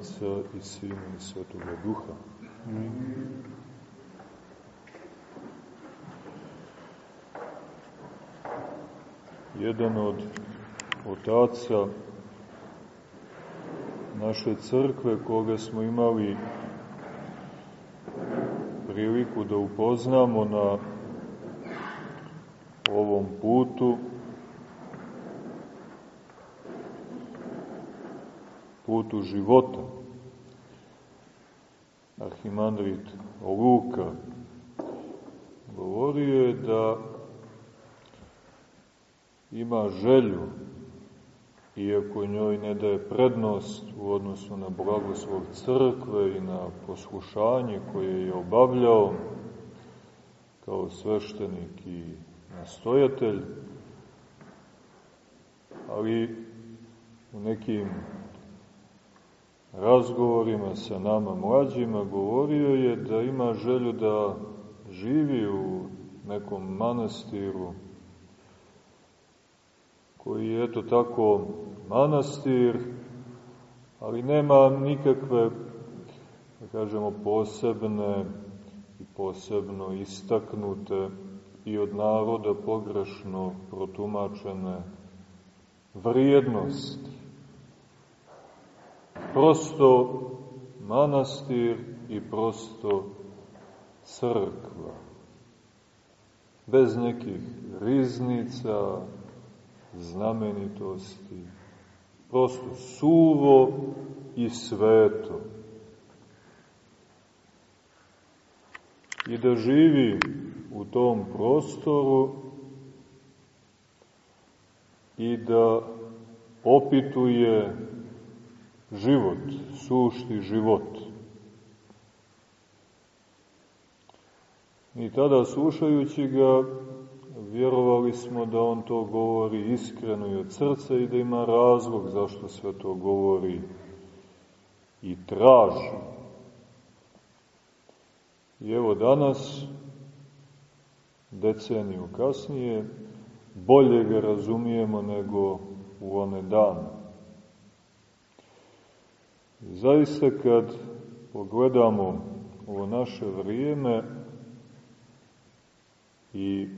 Otca i Sina i Svetoga Duha. Jedan od otaca naše crkve, koga smo imali priliku da upoznamo na ovom putu, putu života. Arhimandrit Luka govorio je da ima želju, iako njoj ne daje prednost u odnosu na blagoslov crkve i na poslušanje koje je obavljao kao sveštenik i nastojatelj, ali u nekim razgovorima sa nama mlađima govorio je da ima želju da živi u nekom manastiru koji je eto tako manastir, ali nema nikakve, da kažemo, posebne i posebno istaknute i od naroda pogrešno protumačene vrijednosti prosto manastir i prosto crkva. Bez nekih riznica, znamenitosti, prosto suvo i sveto. I da živi u tom prostoru i da opituje život, sušti život. I tada slušajući ga, vjerovali smo da on to govori iskreno i od srca i da ima razlog zašto sve to govori i traži. I evo danas, deceniju kasnije, bolje ga razumijemo nego u one dane. Zaista kad pogledamo ovo naše vrijeme i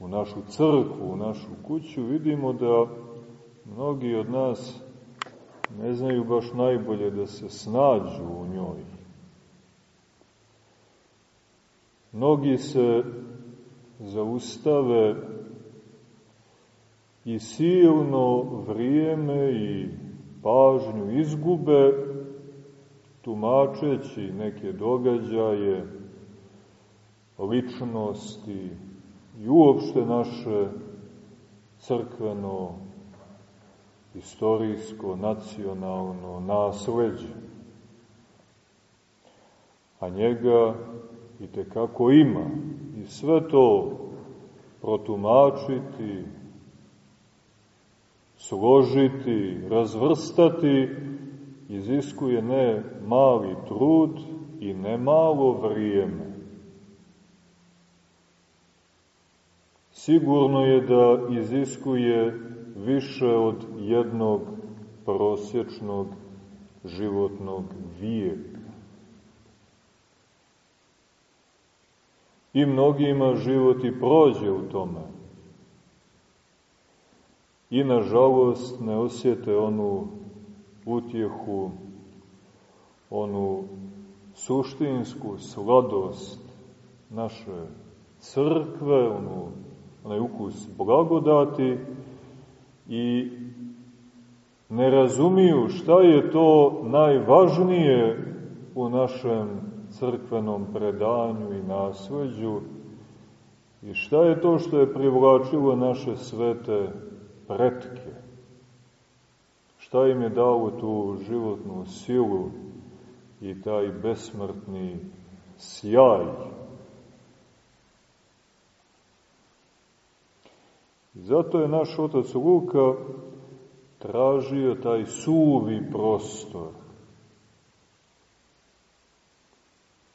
u našu crkvu, u našu kuću, vidimo da mnogi od nas ne znaju baš najbolje da se snađu u njoj. Mnogi se zaustave i silno vrijeme i pažnju izgube tumačeći neke događaje, ličnosti i uopšte naše crkveno, istorijsko, nacionalno nasleđe. A njega i tekako ima. I sve to protumačiti, složiti, razvrstati, iziskuje ne mali trud i ne malo vrijeme. Sigurno je da iziskuje više od jednog prosječnog životnog vijeka. I mnogima život i prođe u tome i nažalost ne osjete onu utjehu, onu suštinsku sladost naše crkve, onu, onaj ukus blagodati i ne razumiju šta je to najvažnije u našem crkvenom predanju i nasveđu i šta je to što je privlačilo naše svete pretke. Šta im je dao tu životnu silu i taj besmrtni sjaj? Zato je naš otac Luka tražio taj suvi prostor.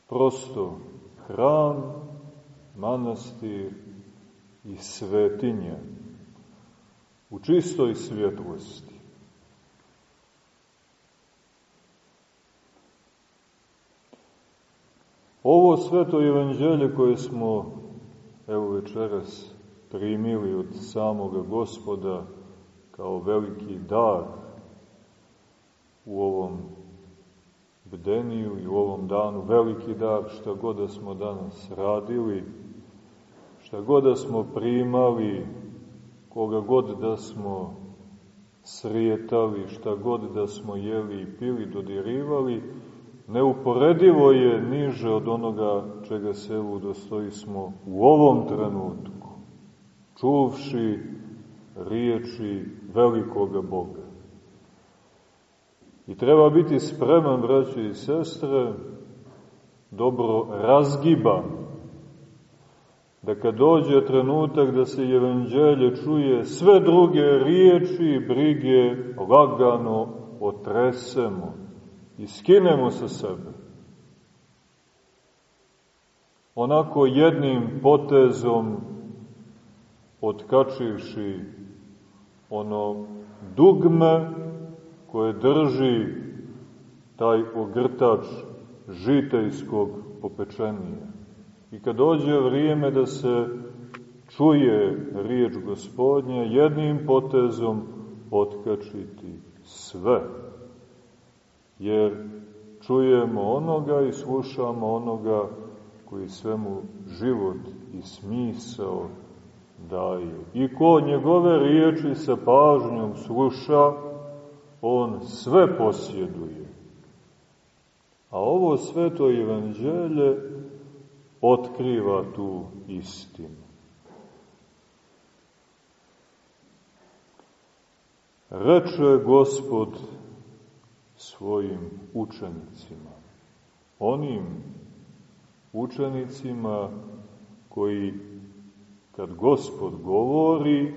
Prosto hram, manastir i svetinja u čistoj svjetlosti. Ovo sveto evanđelje koje smo, evo večeras, primili od samoga gospoda kao veliki dar u ovom bdeniju i u ovom danu, veliki dar šta god da smo danas radili, šta god da smo primali, koga god da smo srijetali, šta god da smo jeli i pili, dodirivali, neuporedivo je niže od onoga čega se udostoji smo u ovom trenutku, čuvši riječi velikoga Boga. I treba biti spreman, braće i sestre, dobro razgiban, da kad dođe trenutak da se evanđelje čuje, sve druge riječi i brige lagano otresemo i skinemo sa sebe. Onako jednim potezom otkačivši ono dugme koje drži taj ogrtač žitejskog popečenija. I kad dođe vrijeme da se čuje riječ gospodnja, jednim potezom otkačiti sve. Jer čujemo onoga i slušamo onoga koji svemu život i smisao daje. I ko njegove riječi sa pažnjom sluša, on sve posjeduje. A ovo sveto evanđelje otkriva tu istinu. Reče Gospod svojim učenicima, onim učenicima koji kad Gospod govori,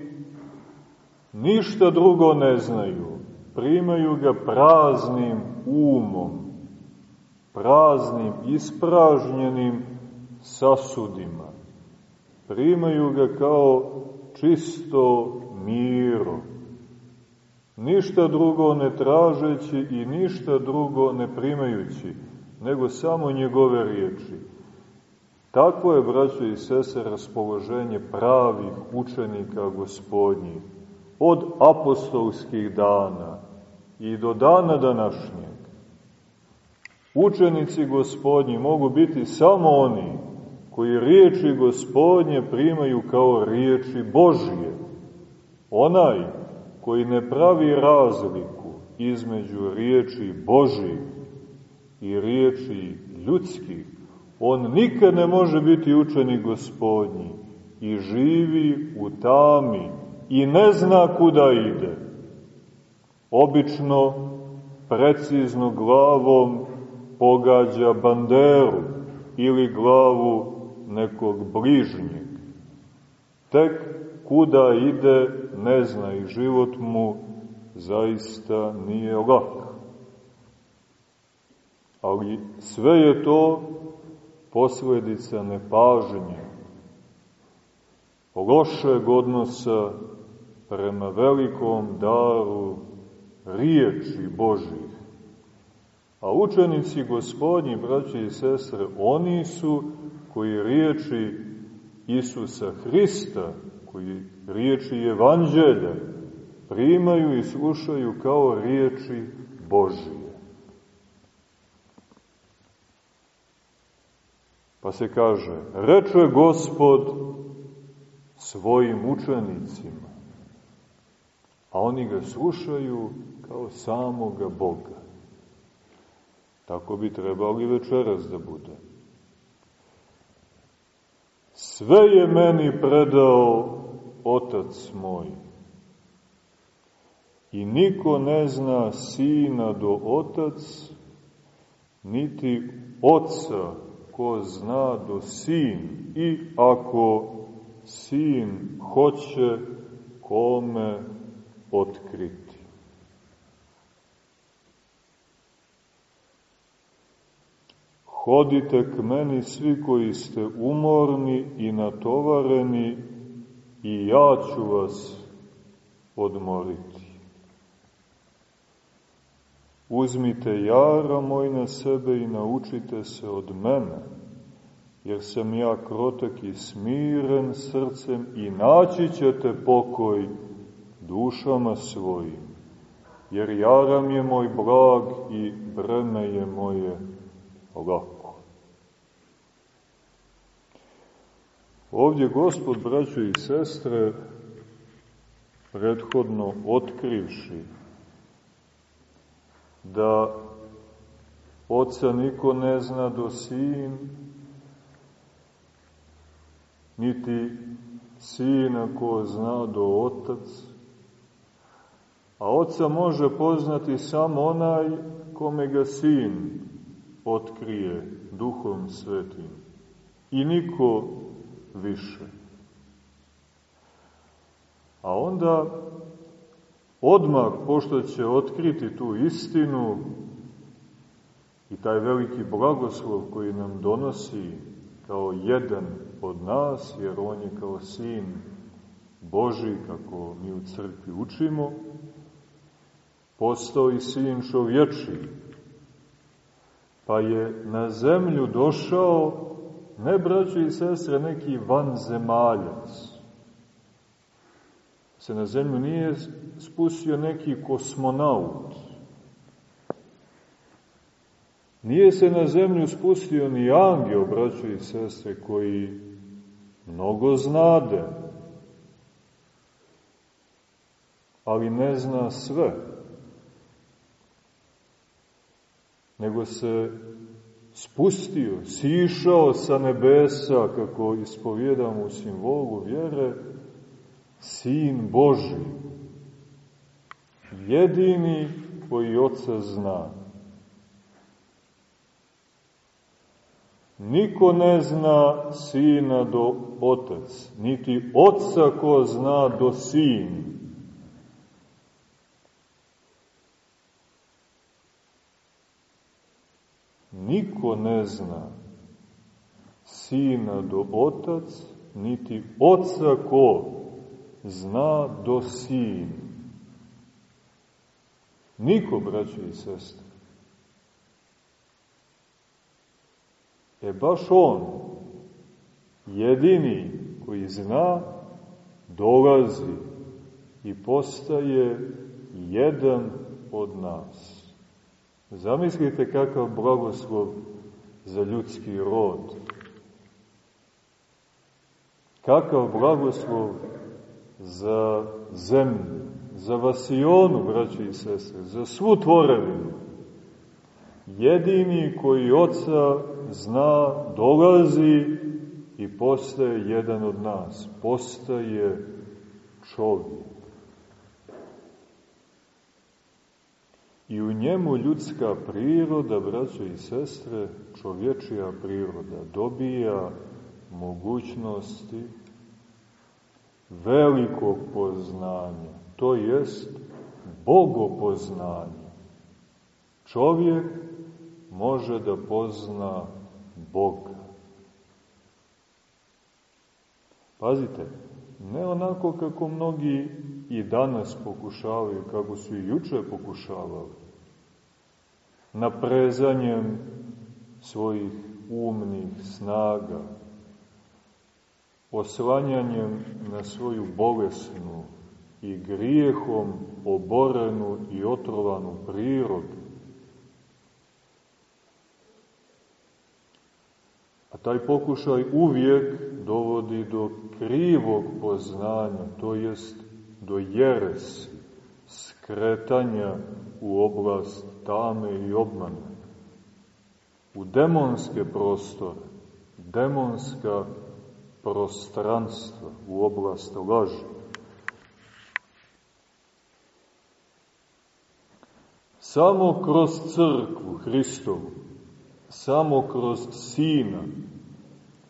ništa drugo ne znaju, primaju ga praznim umom, praznim, ispražnjenim sasudima. Primaju ga kao čisto miro, ništa drugo ne tražeći i ništa drugo ne primajući, nego samo njegove riječi. Tako je, braćo i sese, raspoloženje pravih učenika gospodnjih od apostolskih dana i do dana današnjeg. Učenici gospodnji mogu biti samo oni koji riječi gospodnje primaju kao riječi Božije. Onaj koji ne pravi razliku između riječi Božih i riječi ljudskih, on nikad ne može biti učenik gospodnji i živi u tami i ne zna kuda ide. Obično, precizno glavom pogađa banderu ili glavu nekog bližnjeg. Tek kuda ide ne zna i život mu zaista nije lak. Ali sve je to posledica nepažnje, lošeg odnosa prema velikom daru riječi Božih. A učenici gospodnji, braće i sestre, oni su koji riječi Isusa Hrista, koji riječi Evanđelja, primaju i slušaju kao riječi Božije. Pa se kaže, reče Gospod svojim učenicima, a oni ga slušaju kao samoga Boga. Tako bi trebali večeras da bude. Sve je meni predao Otac moj. I niko ne zna sina do otac, niti oca ko zna do sin. I ako sin hoće kome otkriti. Hodite k meni svi koji ste umorni i natovareni i ja ću vas odmoriti. Uzmite jara moj na sebe i naučite se od mene, jer sam ja krotak i smiren srcem i naći ćete pokoj dušama svojim, jer jaram je moj blag i breme je moje lako. Ovdje Gospod, braćo i sestre, prethodno otkrivši da oca niko ne zna do sin, niti sina ko zna do otac, a oca može poznati samo onaj kome ga sin otkrije duhom svetim. I niko više. A onda odmah, pošto će otkriti tu istinu i taj veliki blagoslov koji nam donosi kao jedan od nas, jer on je kao sin Boži, kako mi u crkvi učimo, postao i sin čovječi, pa je na zemlju došao, ne braćo i sestre, neki vanzemaljac. Se na zemlju nije spustio neki kosmonaut. Nije se na zemlju spustio ni angel, braćo i sestre, koji mnogo znade, ali ne zna sve. Nego se spustio, sišao sa nebesa, kako ispovjedamo u simbolu vjere, Sin Boži, jedini koji Oca zna. Niko ne zna Sina do Otac, niti Otca ko zna do Sin. Niko ne zna Sina do Otac, niti Otca ko zna do Sin. Niko, braći i sestre. E baš on, jedini koji zna, dolazi i postaje jedan od nas. Zamislite kakav blagoslov za ljudski rod. Kakav blagoslov za zemlju, za vasionu, braći i sestre, za svu tvorevinu. Jedini koji oca zna, dolazi i postaje jedan od nas, postaje čovjek. I u njemu ljudska priroda, braćo i sestre, čovječija priroda, dobija mogućnosti velikog poznanja, to jest bogopoznanja. Čovjek može da pozna Boga. Pazite, ne onako kako mnogi i danas pokušavaju, kako su i juče pokušavali, naprezanjem svojih umnih snaga, oslanjanjem na svoju bolesnu i grijehom oborenu i otrovanu prirodu, A taj pokušaj uvijek dovodi do krivog poznanja, to jest do jeresi, skretanja u oblast tame i obmane, u demonske prostore, demonska prostranstva, u oblast laži. Samo kroz crkvu Hristovu, samo kroz Sina,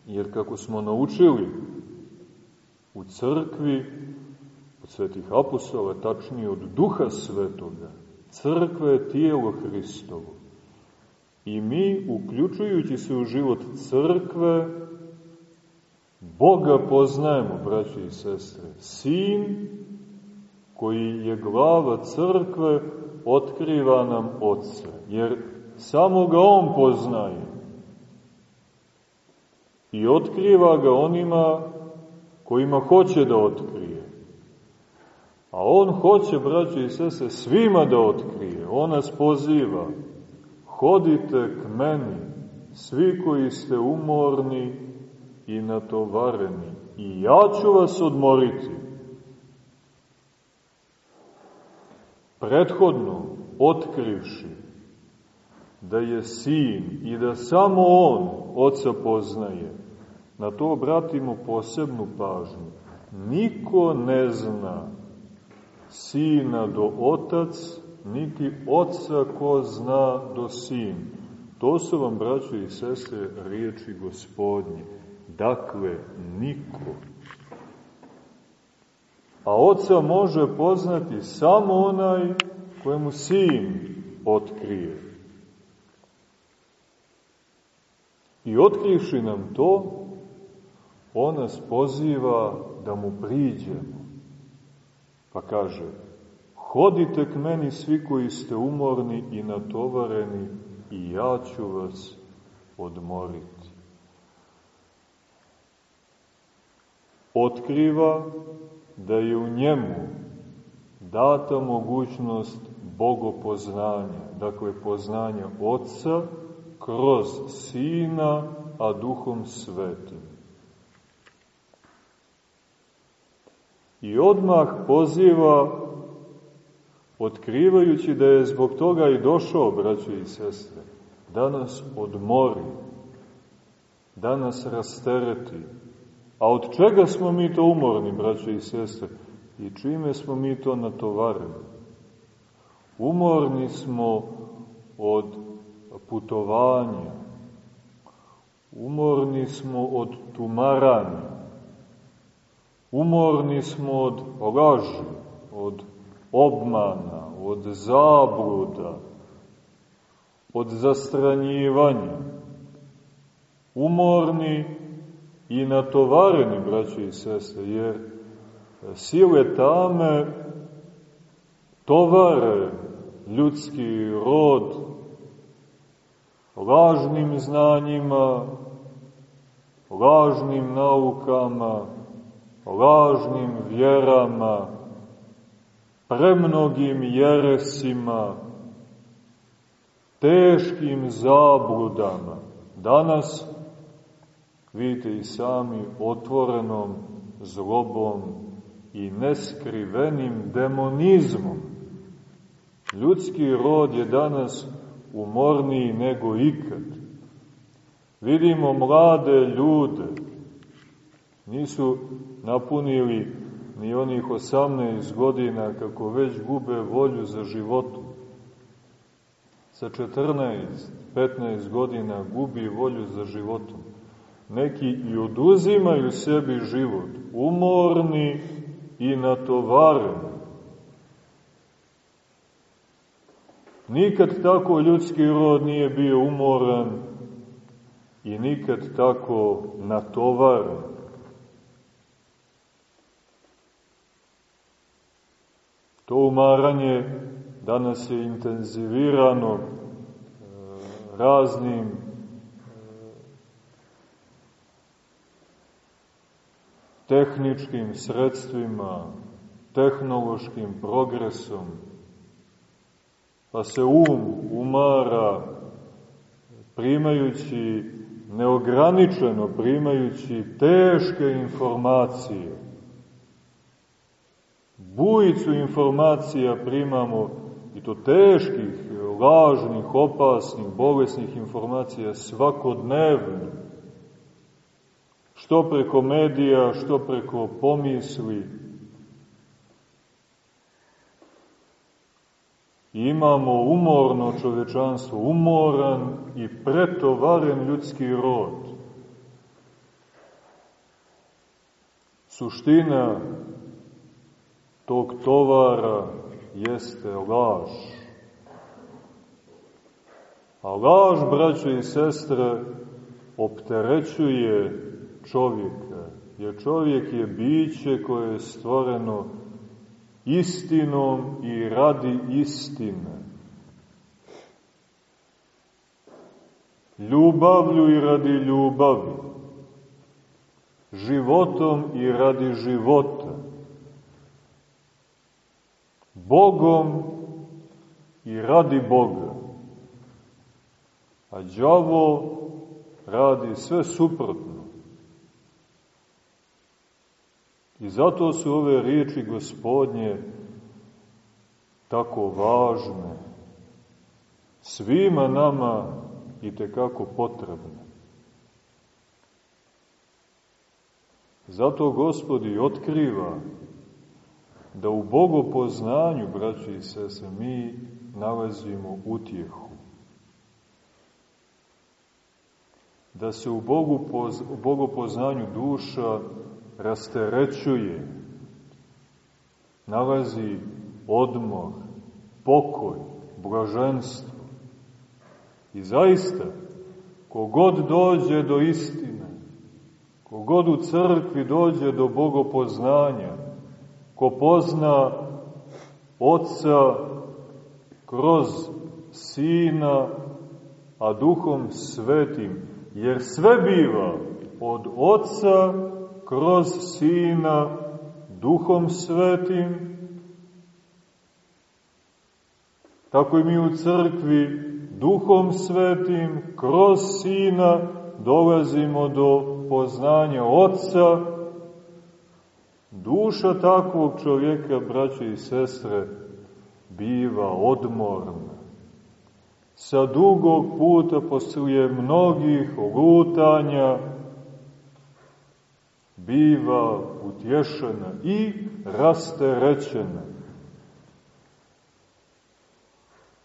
jer kako smo naučili u crkvi od svetih apostola, tačnije od duha svetoga, crkva je tijelo Hristovo. I mi, uključujući se u život crkve, Boga poznajemo, braći i sestre. Sin, koji je glava crkve, otkriva nam Otca, jer samo ga On poznaje. i otkriva ga onima kojima hoće da otkrije. A on hoće, braće i sese, svima da otkrije. On nas poziva. Hodite k meni, svi koji ste umorni i natovareni, i ja ću vas odmoriti. Prethodno, otkrivši da je sin i da samo on oca poznaje, na to obratimo posebnu pažnju. Niko ne zna sina do otac, niti oca ko zna do sin. To su vam, braćo i sestre, riječi gospodnje. Dakle, niko. A oca može poznati samo onaj kojemu sin otkrije. I otkrivši nam to, on nas poziva da mu priđemo. Pa kaže, hodite k meni svi koji ste umorni i natovareni i ja ću vas odmoriti. Otkriva da je u njemu data mogućnost bogopoznanja, dakle poznanja Otca kroz Sina, a Duhom Svetim. I odmah poziva, otkrivajući da je zbog toga i došao, braćo i sestre, da nas odmori, da nas rastereti. A od čega smo mi to umorni, braćo i sestre? I čime smo mi to natovareni? Umorni smo od putovanja, umorni smo od tumaranja, Umorni smo od laži, od obmana, od zabluda, od zastranjivanja. Umorni i natovareni, braći i sestre, jer sile tame tovare ljudski rod lažnim znanjima, lažnim naukama, lažnim vjerama, premnogim jeresima, teškim zabludama. Danas, vidite i sami, otvorenom zlobom i neskrivenim demonizmom. Ljudski rod je danas umorniji nego ikad. Vidimo mlade ljude, nisu napunili ni onih 18 godina kako već gube volju za životom. Sa 14, 15 godina gubi volju za životom. Neki i oduzimaju sebi život, umorni i natovareni. Nikad tako ljudski rod nije bio umoran i nikad tako natovaren. To umaranje danas je intenzivirano e, raznim e, tehničkim sredstvima, tehnološkim progresom, pa se um umara primajući neograničeno, primajući teške informacije, bujicu informacija primamo, i to teških, lažnih, opasnih, bolesnih informacija svakodnevno. Što preko medija, što preko pomisli. I imamo umorno čovečanstvo, umoran i pretovaren ljudski rod. Suština tog tovara jeste laž. A laž, braćo i sestre, opterećuje čovjeka, jer čovjek je biće koje je stvoreno istinom i radi istine. Ljubavlju i radi ljubavi. životom i radi života, Bogom i radi Boga. A đavo radi sve suprotno. I zato su ove riječi gospodnje tako važne, svima nama i tekako potrebne. Zato gospodi otkriva da u bogopoznanju, braći i sese, mi nalazimo utjehu. Da se u bogopoznanju duša rasterećuje, nalazi odmor, pokoj, blaženstvo. I zaista, kogod dođe do istine, kogod u crkvi dođe do bogopoznanja, ko pozna Otca kroz Sina, a Duhom Svetim, jer sve biva od Otca kroz Sina, Duhom Svetim, tako i mi u crkvi Duhom Svetim, kroz Sina, dolazimo do poznanja Otca, duša takvog čovjeka, braće i sestre, biva odmorna. Sa dugog puta poslije mnogih lutanja biva utješena i rasterećena.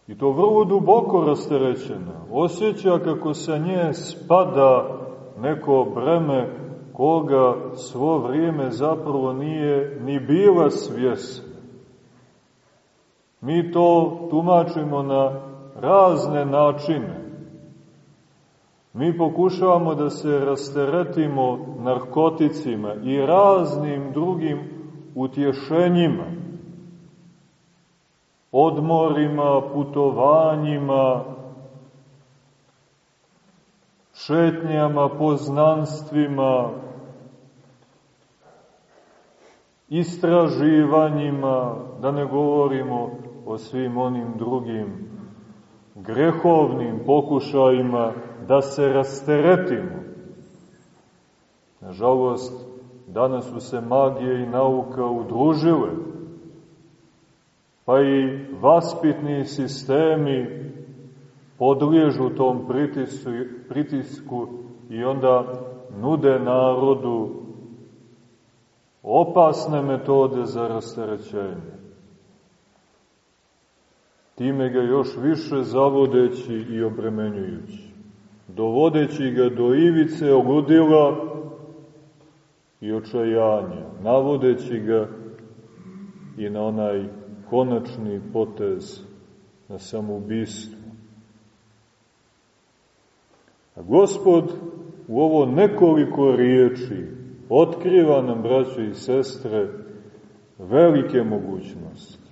I to vrlo duboko rasterećena. Osjeća kako sa nje spada neko breme koga svo vrijeme zapravo nije ni bila svjesna. Mi to tumačimo na razne načine. Mi pokušavamo da se rasteretimo narkoticima i raznim drugim utješenjima, odmorima, putovanjima, šetnjama, poznanstvima, istraživanjima, da ne govorimo o svim onim drugim grehovnim pokušajima da se rasteretimo. Nažalost, danas su se magije i nauka udružile, pa i vaspitni sistemi podliježu tom pritisku, pritisku i onda nude narodu opasne metode za rasterećenje. Time ga još više zavodeći i obremenjujući, dovodeći ga do ivice ogudila i očajanja, navodeći ga i na onaj konačni potez na samoubistvo. A gospod u ovo nekoliko riječi otkriva nam, braćo i sestre, velike mogućnosti.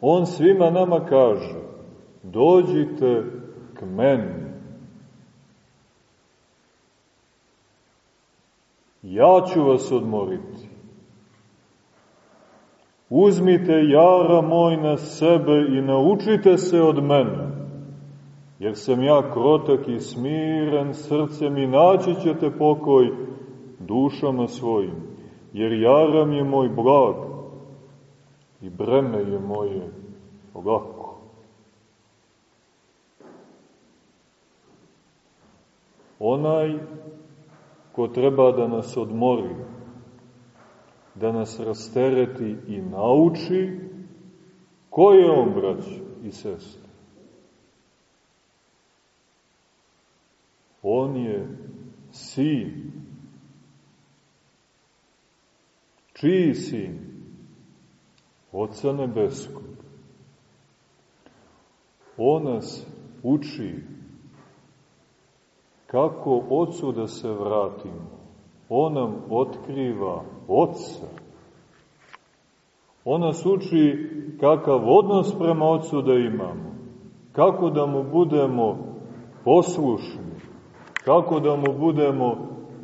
On svima nama kaže, dođite k meni. Ja ću vas odmoriti. Uzmite jara moj na sebe i naučite se od mene, jer sam ja krotak i smiren srcem i naći ćete pokoj dušama svojim, jer jaram je moj blag i breme je moje lako. Onaj ko treba da nas odmori, da nas rastereti i nauči, ko je on, braći i sestre? On je sin. Čiji sin? Oca nebeskog. On nas uči kako Ocu da se vratimo. On nam otkriva Otca. On nas uči kakav odnos prema Otcu da imamo. Kako da mu budemo poslušni kako da mu budemo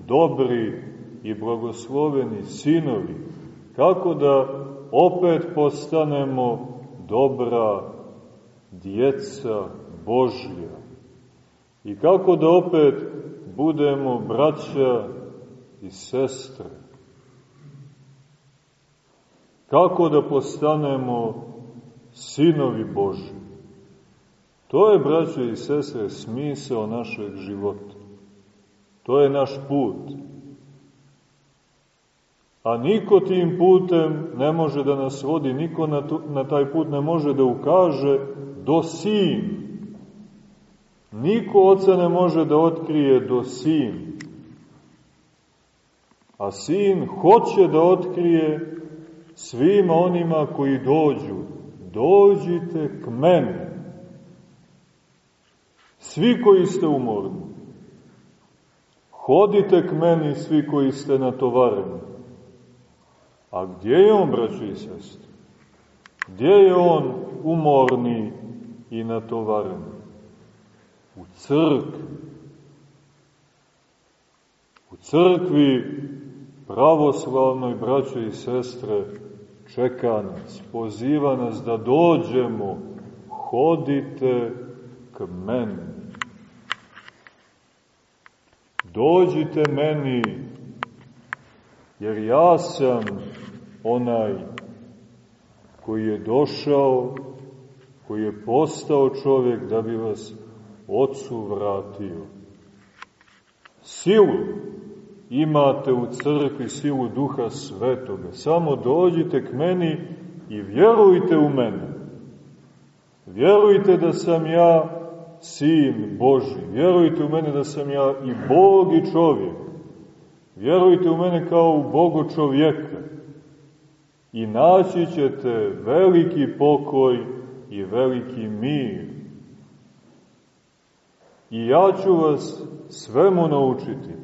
dobri i blagosloveni sinovi, kako da opet postanemo dobra djeca Božja i kako da opet budemo braća i sestre. Kako da postanemo sinovi Boži. To je, braćo i sestre, smisao našeg života. To je naš put. A niko tim putem ne može da nas vodi, niko na, tu, na taj put ne može da ukaže do sin. Niko oca ne može da otkrije do sin. A sin hoće da otkrije svima onima koji dođu. Dođite k meni. Svi koji ste umorni. Hodite k meni svi koji ste natovareni. A gdje je on, braći i sestri? Gdje je on umorni i natovaren? U crkvi. U crkvi pravoslavnoj, braćo i sestre, čeka nas, poziva nas da dođemo, hodite k meni. Dođite meni, jer ja sam onaj koji je došao, koji je postao čovjek da bi vas Otcu vratio. Silu imate u crkvi, silu Duha Svetoga. Samo dođite k meni i vjerujte u mene. Vjerujte da sam ja sin Boži. Vjerujte u mene da sam ja i Bog i čovjek. Vjerujte u mene kao u Bogo čovjeka. I naći ćete veliki pokoj i veliki mir. I ja ću vas svemu naučiti.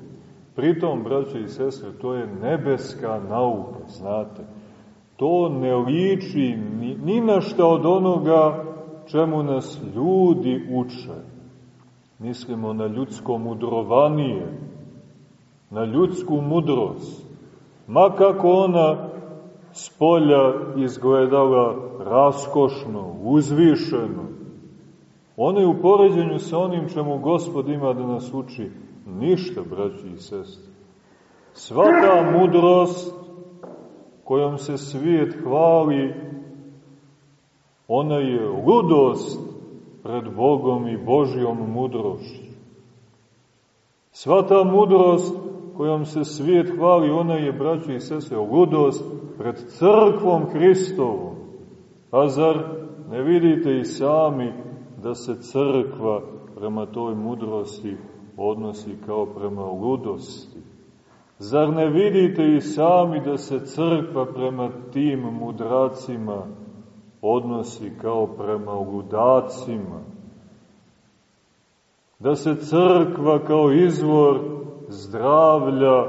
Pritom, braće i sestre, to je nebeska nauka, znate. To ne liči ni, ni na šta od onoga čemu nas ljudi uče. Mislimo na ljudsko mudrovanije, na ljudsku mudrost. Ma kako ona s polja izgledala raskošno, uzvišeno, ona je u poređenju sa onim čemu Gospod ima da nas uči ništa, braći i sestri. Svaka mudrost kojom se svijet hvali ona je ludost pred Bogom i Božjom mudrošću. Sva ta mudrost kojom se svijet hvali, ona je, braćo i sese, ludost pred crkvom Hristovom. A zar ne vidite i sami da se crkva prema toj mudrosti odnosi kao prema ludosti? Zar ne vidite i sami da se crkva prema tim mudracima odnosi kao prema ludacima, da se crkva kao izvor zdravlja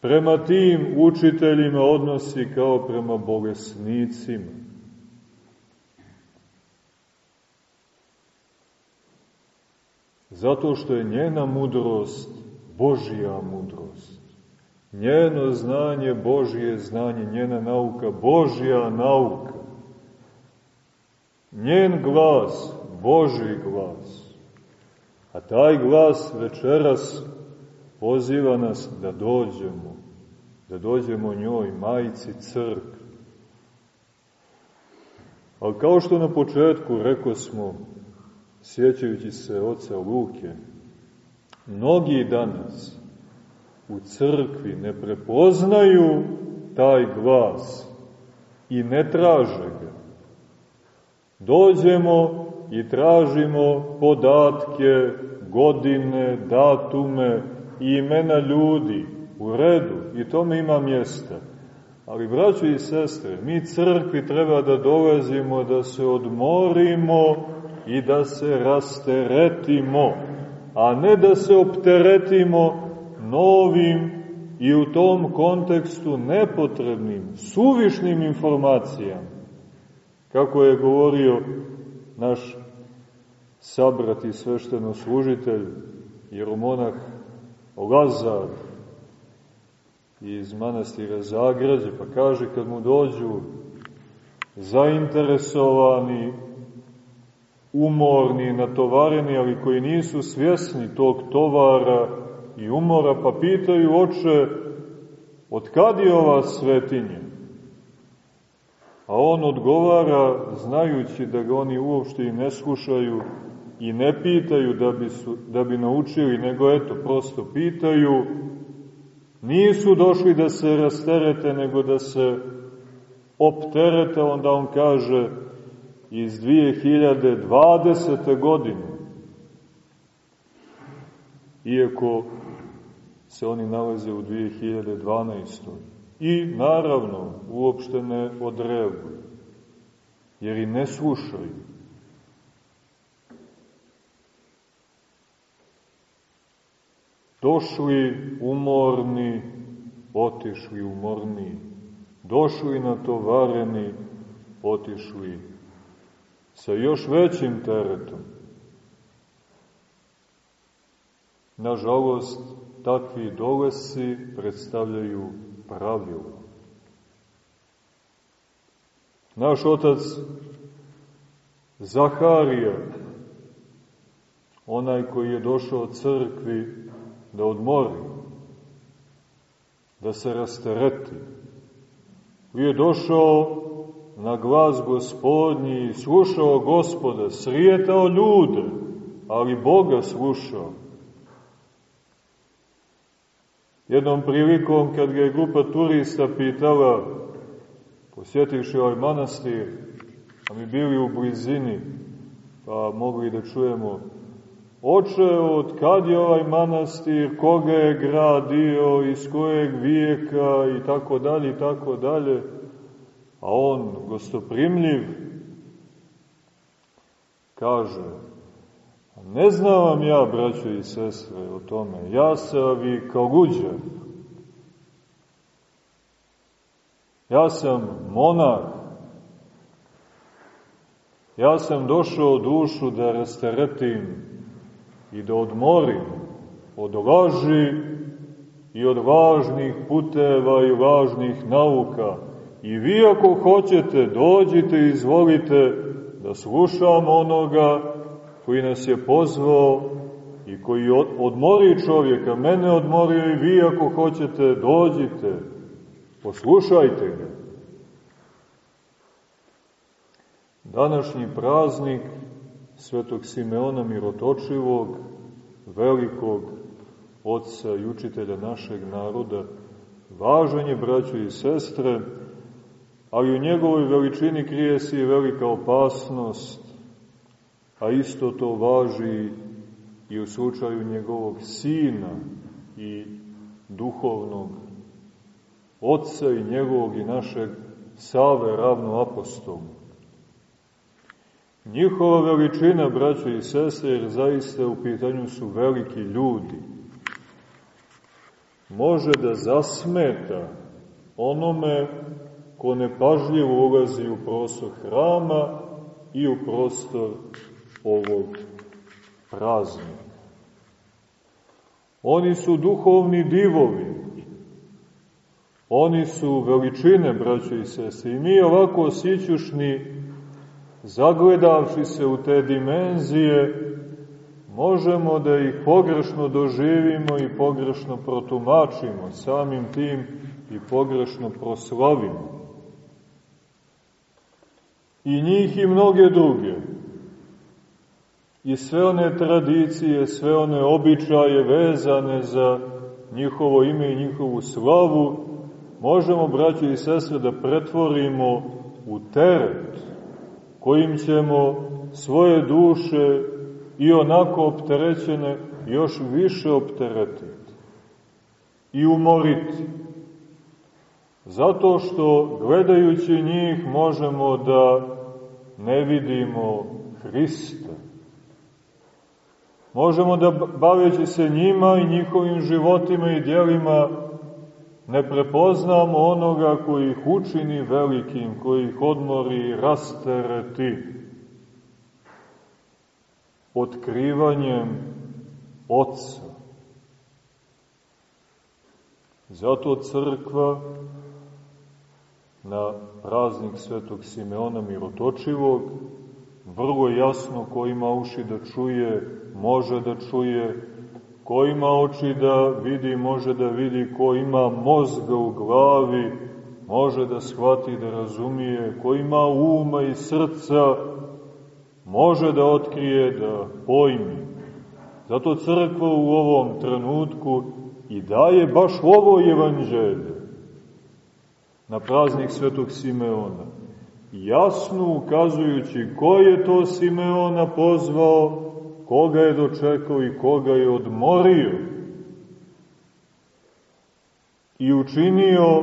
prema tim učiteljima odnosi kao prema bolesnicima. Zato što je njena mudrost Božja mudrost. Njeno znanje Božje znanje, njena nauka Božja nauka. Njen glas, Božji glas. A taj glas večeras poziva nas da dođemo, da dođemo njoj, majici crkvi. Ali kao što na početku reko smo, sjećajući se oca Luke, mnogi danas u crkvi ne prepoznaju taj glas i ne traže ga. Dođemo i tražimo podatke, godine, datume i imena ljudi u redu i tome ima mjesta. Ali, braćo i sestre, mi crkvi treba da dolazimo, da se odmorimo i da se rasteretimo, a ne da se opteretimo novim i u tom kontekstu nepotrebnim, suvišnim informacijama. Kako je govorio naš sabrat i svešteno služitelj, jeromonah Lazar iz manastira Zagrađe, pa kaže kad mu dođu zainteresovani, umorni, natovareni, ali koji nisu svjesni tog tovara i umora, pa pitaju oče, od kad je ova svetinja? A on odgovara, znajući da ga oni uopšte i ne slušaju i ne pitaju da bi, su, da bi naučili, nego eto, prosto pitaju, nisu došli da se rasterete, nego da se opterete, onda on kaže iz 2020. godine. Iako se oni nalaze u 2012. I naravno, uopšte ne odreaguju, jer i ne slušaju. Došli umorni, otišli umorni. Došli natovareni, otišli sa još većim teretom. Nažalost, takvi dolesi predstavljaju pravilo. Naš otac Zaharija, onaj koji je došao crkvi da odmori, da se rastereti, koji je došao na glas gospodnji, slušao gospoda, srijetao ljude, ali Boga slušao. Jednom prilikom, kad ga je grupa turista pitala, posjetivši ovaj manastir, a mi bili u blizini, pa mogli da čujemo Oče, od kad je ovaj manastir, koga je gradio, iz kojeg vijeka? I tako dalje i tako dalje, a on, gostoprimljiv, kaže, ne znam vam ja, braćo i sestre, o tome, ja sam i kao guđar, ja sam monah, ja sam došao dušu da rasteretim i da odmorim od laži i od važnih puteva i važnih nauka. I vi ako hoćete, dođite i izvolite da slušamo onoga koji nas je pozvao i koji odmori čovjeka, mene odmorio i vi ako hoćete, dođite, poslušajte ga. Današnji praznik svetog Simeona Mirotočivog, velikog oca i učitelja našeg naroda, važan je, braćo i sestre, ali u njegovoj veličini krije se i velika opasnost, a isto to važi i u slučaju njegovog sina i duhovnog oca i njegovog i našeg Save ravno apostolu. Njihova veličina, braćo i sestre, jer zaista u pitanju su veliki ljudi, može da zasmeta onome ko nepažljivo ulazi u prostor hrama i u prostor ovog praznika. Oni su duhovni divovi, oni su veličine, braćo i sestre, i mi ovako osjećušni zagledavši se u te dimenzije, možemo da ih pogrešno doživimo i pogrešno protumačimo, samim tim i pogrešno proslavimo. I njih i mnoge druge. I sve one tradicije, sve one običaje vezane za njihovo ime i njihovu slavu, možemo, braći i sestre, da pretvorimo u teret kojim ćemo svoje duše i onako opterećene još više opteretiti i umoriti. Zato što gledajući njih možemo da ne vidimo Hrista. Možemo da baveći se njima i njihovim životima i djelima ne prepoznamo onoga koji ih učini velikim, koji ih odmori i rastereti otkrivanjem Otca. Zato crkva na praznik svetog Simeona Mirotočivog vrlo jasno ko ima uši da čuje, može da čuje, ko ima oči da vidi, može da vidi, ko ima mozga u glavi, može da shvati, da razumije, ko ima uma i srca, može da otkrije, da pojmi. Zato crkva u ovom trenutku i daje baš ovo evanđelje na praznik svetog Simeona, jasno ukazujući ko je to Simeona pozvao, koga je dočekao i koga je odmorio i učinio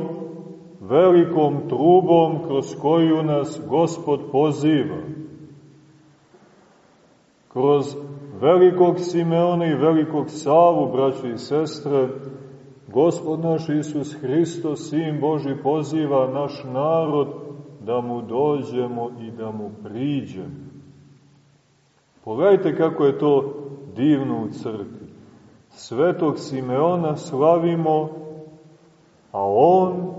velikom trubom kroz koju nas Gospod poziva. Kroz velikog Simeona i velikog Savu, braći i sestre, Gospod naš Isus Hristos, Sin Boži, poziva naš narod da mu dođemo i da mu priđemo. Pogledajte kako je to divno u crkvi. Svetog Simeona slavimo, a on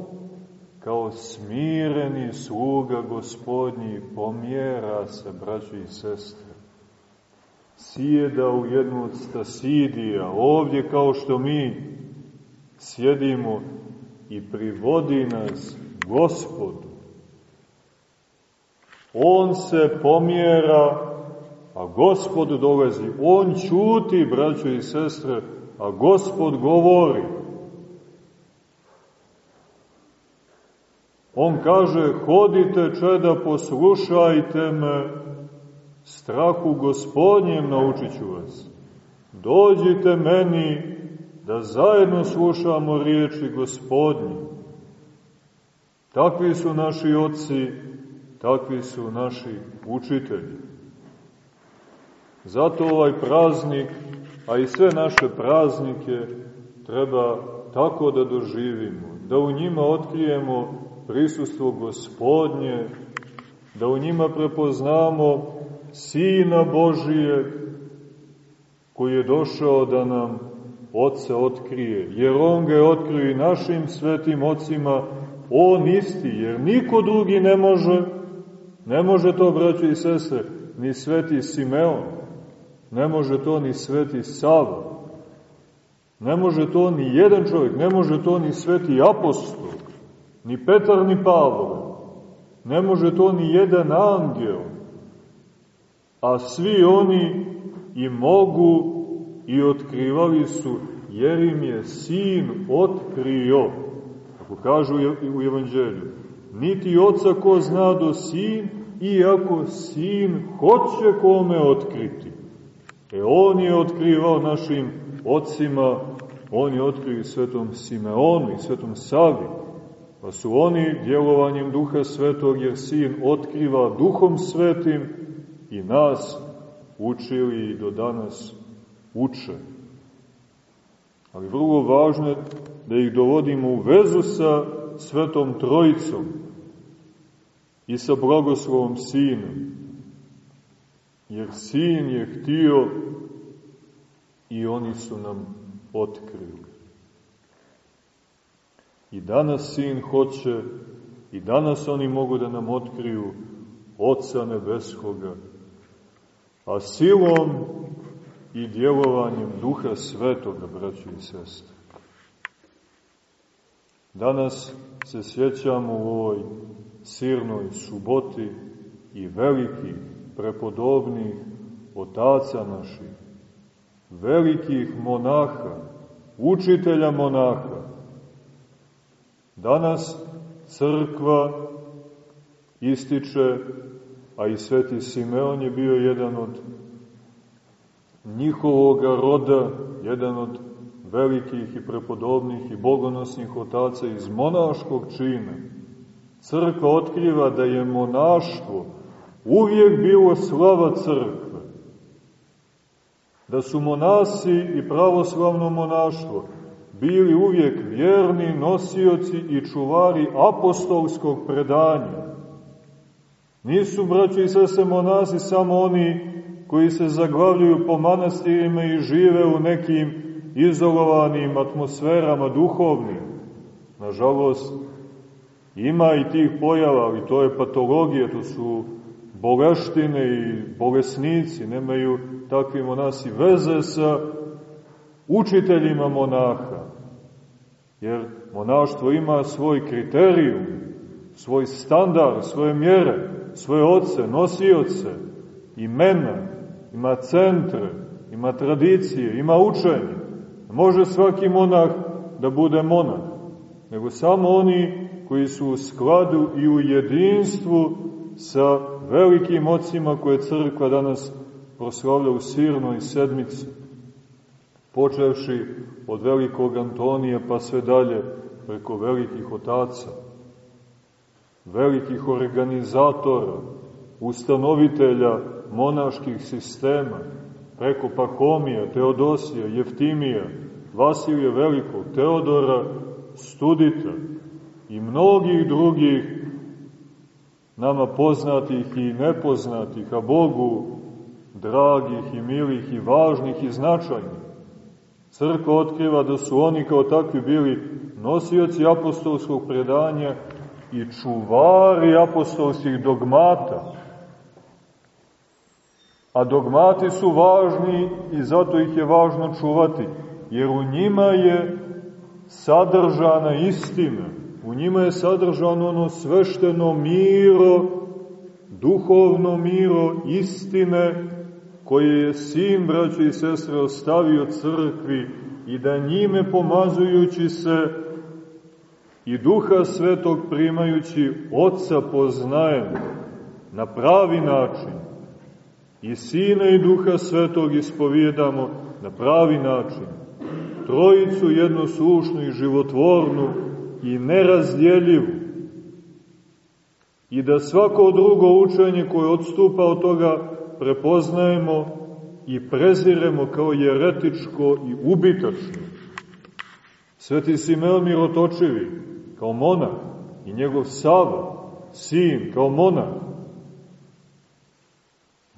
kao smireni sluga gospodnji pomjera se, braći i sestre. Sjeda u jednu od stasidija, ovdje kao što mi sjedimo i privodi nas gospodu. On se pomjera a gospod dolazi. On čuti, braćo i sestre, a gospod govori. On kaže, hodite čeda, poslušajte me, strahu gospodnjem naučit ću vas. Dođite meni da zajedno slušamo riječi gospodnje. Takvi su naši oci, takvi su naši učitelji. Zato ovaj praznik, a i sve naše praznike, treba tako da doživimo, da u njima otkrijemo prisustvo gospodnje, da u njima prepoznamo Sina Božije, koji je došao da nam Otca otkrije, jer On ga je otkrio i našim svetim ocima, On isti, jer niko drugi ne može, ne može to, braći i sestre, ni sveti Simeon, Ne može to ni sveti Sava. Ne može to ni jedan čovjek, ne može to ni sveti apostol, ni Petar, ni Pavle. Ne može to ni jedan angel. A svi oni i mogu i otkrivali su, jer im je sin otkrio. Kako kažu u evanđelju. Niti oca ko zna do sin, iako sin hoće kome otkriti. E on je otkrivao našim ocima, on je otkrio svetom Simeonu i svetom Savi, pa su oni djelovanjem duha svetog, jer sin otkriva duhom svetim i nas učili i do danas uče. Ali vrlo važno je da ih dovodimo u vezu sa svetom trojicom i sa blagoslovom sinom jer sin je htio i oni su nam otkrili. I danas sin hoće i danas oni mogu da nam otkriju Otca Nebeskoga, a silom i djelovanjem Duha Svetoga, braći i sestre. Danas se sjećamo u ovoj sirnoj suboti i veliki prepodobnih otaca naših, velikih monaha, učitelja monaha. Danas crkva ističe, a i sveti Simeon je bio jedan od njihovoga roda, jedan od velikih i prepodobnih i bogonosnih otaca iz monaškog čina. Crkva otkriva da je monaštvo uvijek bilo slava crkve. Da su monasi i pravoslavno monaštvo bili uvijek vjerni nosioci i čuvari apostolskog predanja. Nisu, braći i sese, monasi samo oni koji se zaglavljuju po manastirima i žive u nekim izolovanim atmosferama duhovnim, Nažalost, ima i tih pojava, ali to je patologija, to su boleštine i bolesnici, nemaju takvi monasi veze sa učiteljima monaha. Jer monaštvo ima svoj kriterijum, svoj standard, svoje mjere, svoje oce, nosioce, imena, ima centre, ima tradicije, ima učenje. Može svaki monah da bude monah, nego samo oni koji su u skladu i u jedinstvu sa velikim ocima koje crkva danas proslavlja u Sirnoj sedmici, počevši od velikog Antonija pa sve dalje preko velikih otaca, velikih organizatora, ustanovitelja monaških sistema, preko Pahomija, Teodosija, Jeftimija, Vasilija Velikog, Teodora, Studita i mnogih drugih nama poznatih i nepoznatih, a Bogu dragih i milih i važnih i značajnih. Crkva otkriva da su oni kao takvi bili nosioci apostolskog predanja i čuvari apostolskih dogmata. A dogmati su važni i zato ih je važno čuvati, jer u njima je sadržana istina, u njima je sadržano ono svešteno miro, duhovno miro istine, koje je sin, braće i sestre, ostavio crkvi i da njime pomazujući se i duha svetog primajući oca poznajemo na pravi način. I sina i duha svetog ispovjedamo na pravi način. Trojicu jednoslušnu i životvornu i nerazdjeljivu i da svako drugo učenje koje odstupa od toga prepoznajemo i preziremo kao jeretičko i ubitačno. Sveti Simeon Mirotočevi, kao monah, i njegov Sava, sin, kao monah,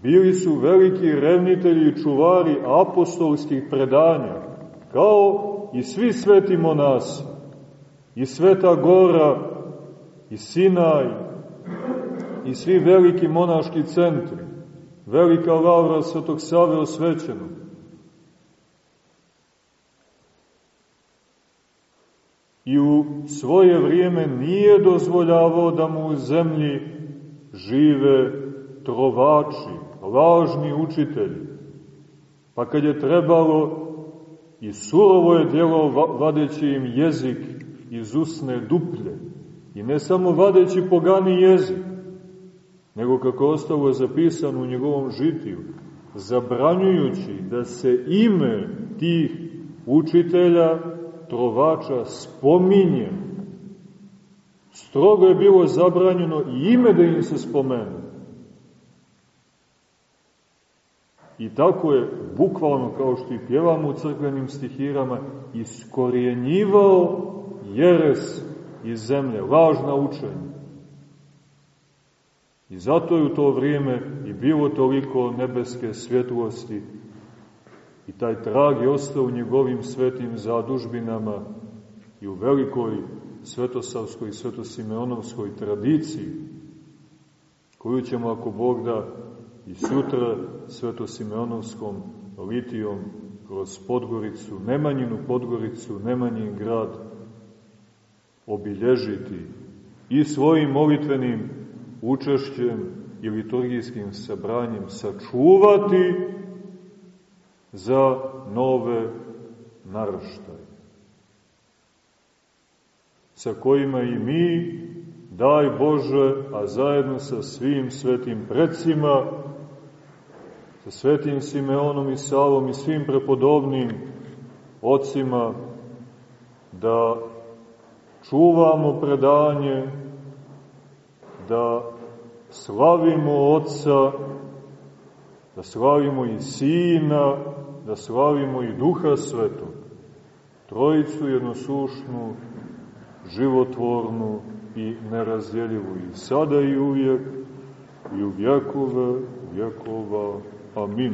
bili su veliki revnitelji i čuvari apostolskih predanja, kao i svi sveti monasi, i Sveta Gora, i Sinaj, i svi veliki monaški centri velika lavra Svetog Save osvećenog. I u svoje vrijeme nije dozvoljavao da mu u zemlji žive trovači, lažni učitelji. Pa kad je trebalo i surovo je djelo vadeći im jezik iz usne duplje. I ne samo vadeći pogani jezik, nego kako ostalo zapisano u njegovom žitiju, zabranjujući da se ime tih učitelja, trovača, spominje. Strogo je bilo zabranjeno i ime da im se spomene. I tako je, bukvalno kao što i pjevamo u crkvenim stihirama, iskorjenjivao jeres iz zemlje, lažna učenja. I zato je u to vrijeme i bilo toliko nebeske svjetlosti i taj trag je ostao u njegovim svetim zadužbinama i u velikoj svetosavskoj i svetosimeonovskoj tradiciji, koju ćemo, ako Bog da, i sutra svetosimeonovskom litijom kroz Podgoricu, Nemanjinu Podgoricu, Nemanjin grad, obilježiti i svojim molitvenim učešćem i liturgijskim sabranjem sačuvati za nove naraštaje, sa kojima i mi, daj Bože, a zajedno sa svim svetim predsima, sa svetim Simeonom i Savom i svim prepodobnim ocima, da čuvamo predanje, da slavimo Otca, da slavimo i Sina, da slavimo i Duha Svetog, Trojicu jednosušnu, životvornu i nerazdjeljivu i sada i uvijek i u vjekove vjekova. Amin.